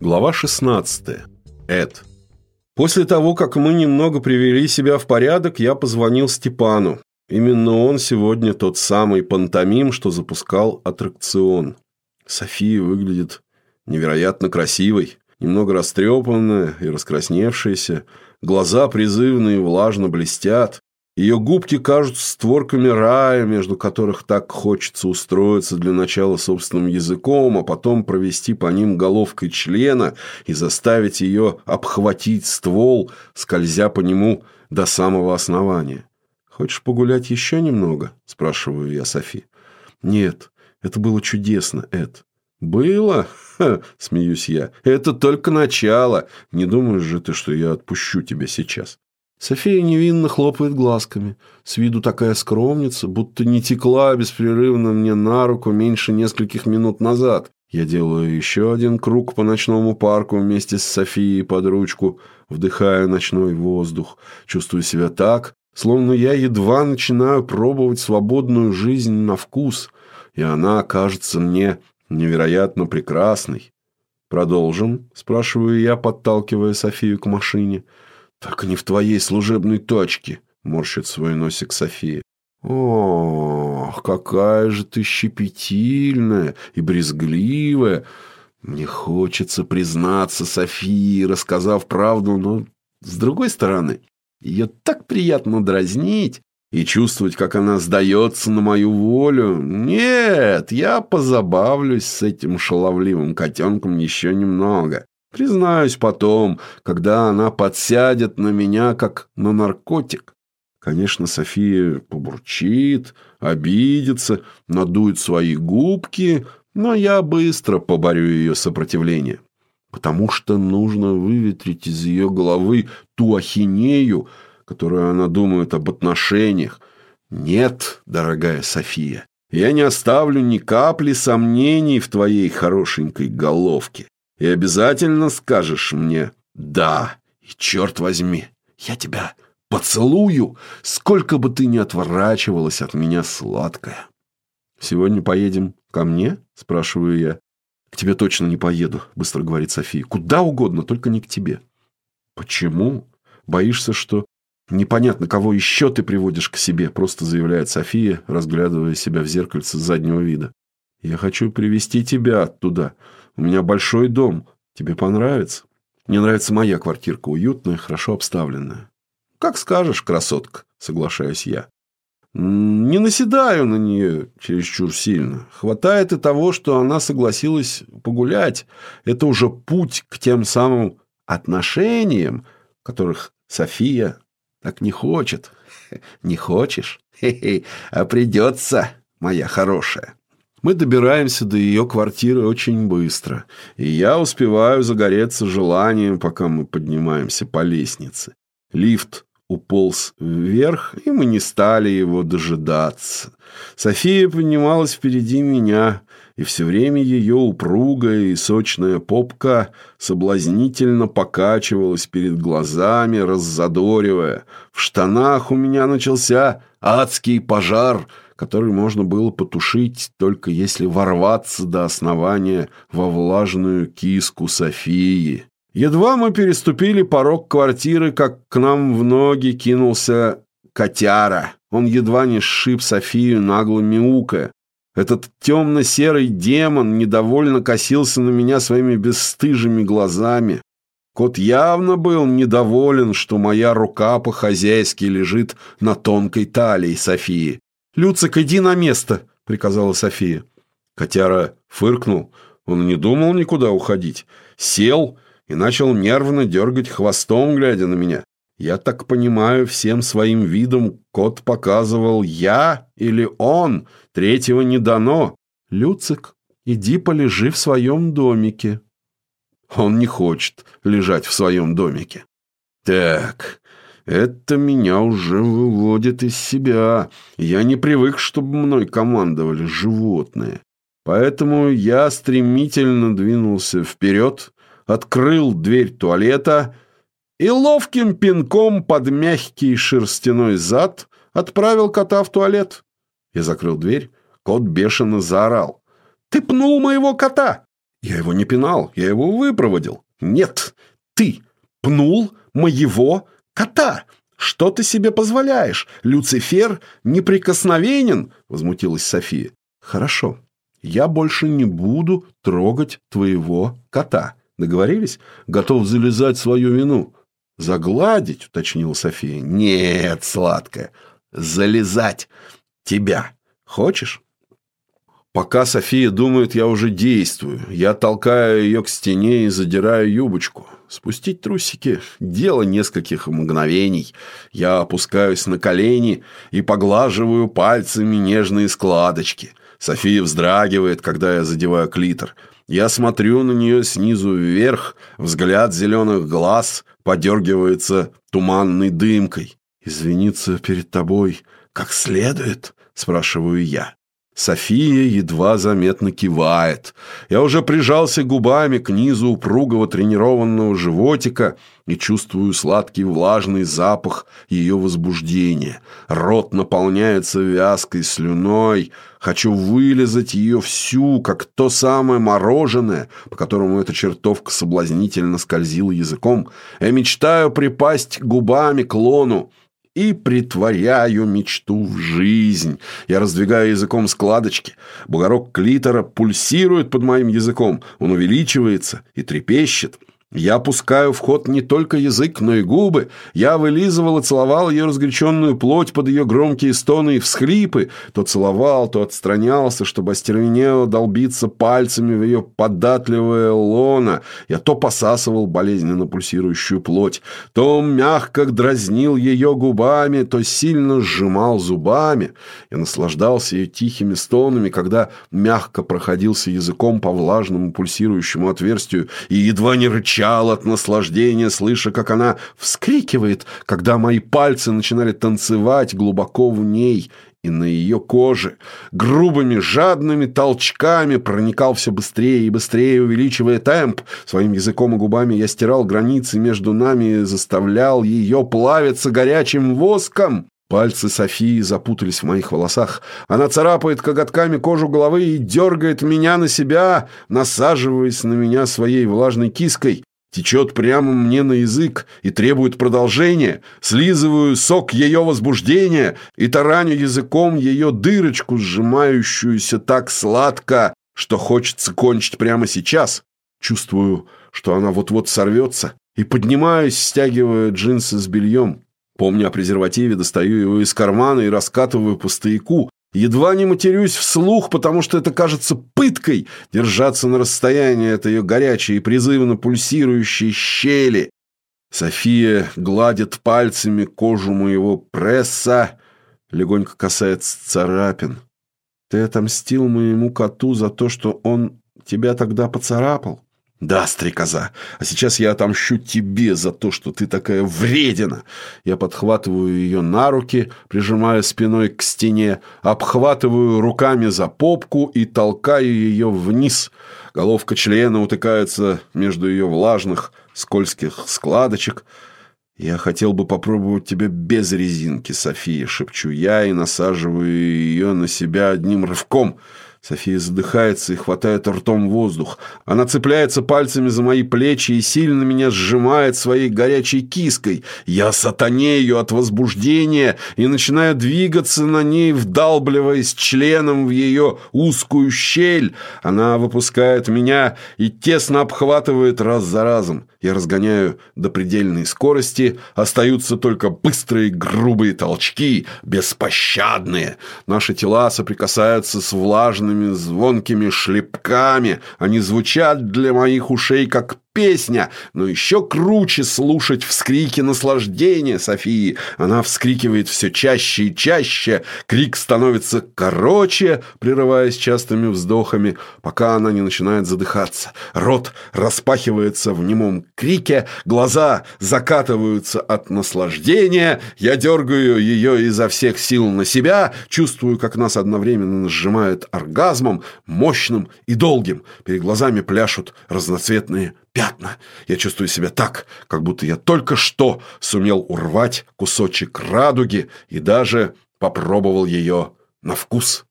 Глава 16. Эд. После того, как мы немного привели себя в порядок, я позвонил Степану. Именно он сегодня тот самый пантомим, что запускал аттракцион. София выглядит невероятно красивой, немного растрепанная и раскрасневшаяся. Глаза призывные влажно блестят. Ее губки кажутся створками рая, между которых так хочется устроиться для начала собственным языком, а потом провести по ним головкой члена и заставить ее обхватить ствол, скользя по нему до самого основания. «Хочешь погулять еще немного?» – спрашиваю я Софи. «Нет, это было чудесно, Эд». «Было?» Смеюсь я. «Это только начало. Не думаешь же ты, что я отпущу тебя сейчас?» София невинно хлопает глазками. С виду такая скромница, будто не текла беспрерывно мне на руку меньше нескольких минут назад. Я делаю еще один круг по ночному парку вместе с Софией под ручку, вдыхая ночной воздух. Чувствую себя так, словно я едва начинаю пробовать свободную жизнь на вкус, и она кажется мне невероятно прекрасной. «Продолжим?» – спрашиваю я, подталкивая Софию к машине – «Так не в твоей служебной тачке», — морщит свой носик София. «Ох, какая же ты щепетильная и брезгливая!» Мне хочется признаться Софии, рассказав правду, но, с другой стороны, ее так приятно дразнить и чувствовать, как она сдается на мою волю. Нет, я позабавлюсь с этим шаловливым котенком еще немного. Признаюсь потом, когда она подсядет на меня, как на наркотик. Конечно, София побурчит, обидится, надует свои губки, но я быстро поборю ее сопротивление. Потому что нужно выветрить из ее головы ту ахинею, которую она думает об отношениях. Нет, дорогая София, я не оставлю ни капли сомнений в твоей хорошенькой головке и обязательно скажешь мне «да». И черт возьми, я тебя поцелую, сколько бы ты ни отворачивалась от меня сладкая. «Сегодня поедем ко мне?» – спрашиваю я. «К тебе точно не поеду», – быстро говорит София. «Куда угодно, только не к тебе». «Почему? Боишься, что непонятно, кого еще ты приводишь к себе?» – просто заявляет София, разглядывая себя в зеркальце заднего вида. «Я хочу привести тебя оттуда. У меня большой дом. Тебе понравится? Мне нравится моя квартирка, уютная, хорошо обставленная. Как скажешь, красотка, соглашаюсь я. Не наседаю на нее чересчур сильно. Хватает и того, что она согласилась погулять. Это уже путь к тем самым отношениям, которых София так не хочет. Не хочешь? А придется, моя хорошая. Мы добираемся до ее квартиры очень быстро, и я успеваю загореться желанием, пока мы поднимаемся по лестнице. Лифт уполз вверх, и мы не стали его дожидаться. София поднималась впереди меня, и все время ее упругая и сочная попка соблазнительно покачивалась перед глазами, раззадоривая. В штанах у меня начался адский пожар — который можно было потушить, только если ворваться до основания во влажную киску Софии. Едва мы переступили порог квартиры, как к нам в ноги кинулся котяра. Он едва не сшиб Софию нагло мяукая. Этот темно-серый демон недовольно косился на меня своими бесстыжими глазами. Кот явно был недоволен, что моя рука по-хозяйски лежит на тонкой талии Софии. «Люцик, иди на место!» – приказала София. Котяра фыркнул. Он не думал никуда уходить. Сел и начал нервно дергать хвостом, глядя на меня. Я так понимаю, всем своим видом кот показывал «я» или «он». Третьего не дано. «Люцик, иди полежи в своем домике». Он не хочет лежать в своем домике. Так, это меня уже выводит из себя. Я не привык, чтобы мной командовали животные. Поэтому я стремительно двинулся вперед, открыл дверь туалета и ловким пинком под мягкий шерстяной зад отправил кота в туалет. Я закрыл дверь, кот бешено заорал. «Ты пнул моего кота! Я его не пинал, я его выпроводил. Нет, ты пнул моего кота. Что ты себе позволяешь? Люцифер неприкосновенен, возмутилась София. Хорошо, я больше не буду трогать твоего кота. Договорились? Готов залезать свою вину. Загладить, уточнила София. Нет, сладкая, залезать тебя. Хочешь? Пока София думает, я уже действую. Я толкаю ее к стене и задираю юбочку. Спустить трусики – дело нескольких мгновений. Я опускаюсь на колени и поглаживаю пальцами нежные складочки. София вздрагивает, когда я задеваю клитор. Я смотрю на нее снизу вверх, взгляд зеленых глаз подергивается туманной дымкой. «Извиниться перед тобой как следует?» – спрашиваю я. София едва заметно кивает. Я уже прижался губами к низу упругого тренированного животика и чувствую сладкий влажный запах ее возбуждения. Рот наполняется вязкой слюной. Хочу вылезать ее всю, как то самое мороженое, по которому эта чертовка соблазнительно скользила языком. Я мечтаю припасть губами к лону и притворяю мечту в жизнь. Я раздвигаю языком складочки. Бугорок клитора пульсирует под моим языком. Он увеличивается и трепещет. Я пускаю в ход не только язык, но и губы. Я вылизывал и целовал ее разгоряченную плоть под ее громкие стоны и всхлипы. То целовал, то отстранялся, чтобы остервенело долбиться пальцами в ее податливое лоно. Я то посасывал болезненно пульсирующую плоть, то мягко дразнил ее губами, то сильно сжимал зубами. Я наслаждался ее тихими стонами, когда мягко проходился языком по влажному пульсирующему отверстию и едва не рычал кричал от наслаждения, слыша, как она вскрикивает, когда мои пальцы начинали танцевать глубоко в ней и на ее коже. Грубыми, жадными толчками проникал все быстрее и быстрее, увеличивая темп. Своим языком и губами я стирал границы между нами и заставлял ее плавиться горячим воском. Пальцы Софии запутались в моих волосах. Она царапает коготками кожу головы и дергает меня на себя, насаживаясь на меня своей влажной киской течет прямо мне на язык и требует продолжения, слизываю сок ее возбуждения и тараню языком ее дырочку, сжимающуюся так сладко, что хочется кончить прямо сейчас. Чувствую, что она вот-вот сорвется, и поднимаюсь, стягивая джинсы с бельем. Помня о презервативе, достаю его из кармана и раскатываю по стояку, Едва не матерюсь вслух, потому что это кажется пыткой держаться на расстоянии от ее горячей и призывно пульсирующей щели. София гладит пальцами кожу моего пресса, легонько касается царапин. Ты отомстил моему коту за то, что он тебя тогда поцарапал? «Да, стрекоза, а сейчас я отомщу тебе за то, что ты такая вредина!» Я подхватываю ее на руки, прижимая спиной к стене, обхватываю руками за попку и толкаю ее вниз. Головка члена утыкается между ее влажных, скользких складочек. «Я хотел бы попробовать тебя без резинки, София», — шепчу я и насаживаю ее на себя одним рывком — София задыхается и хватает ртом воздух. Она цепляется пальцами за мои плечи и сильно меня сжимает своей горячей киской. Я сатанею от возбуждения и начинаю двигаться на ней, вдалбливаясь членом в ее узкую щель. Она выпускает меня и тесно обхватывает раз за разом. Я разгоняю до предельной скорости, остаются только быстрые грубые толчки, беспощадные. Наши тела соприкасаются с влажными звонкими шлепками. Они звучат для моих ушей, как песня, но еще круче слушать вскрики наслаждения Софии. Она вскрикивает все чаще и чаще, крик становится короче, прерываясь частыми вздохами, пока она не начинает задыхаться. Рот распахивается в немом крике, глаза закатываются от наслаждения, я дергаю ее изо всех сил на себя, чувствую, как нас одновременно сжимает оргазмом, мощным и долгим. Перед глазами пляшут разноцветные пятна. Я чувствую себя так, как будто я только что сумел урвать кусочек радуги и даже попробовал ее на вкус.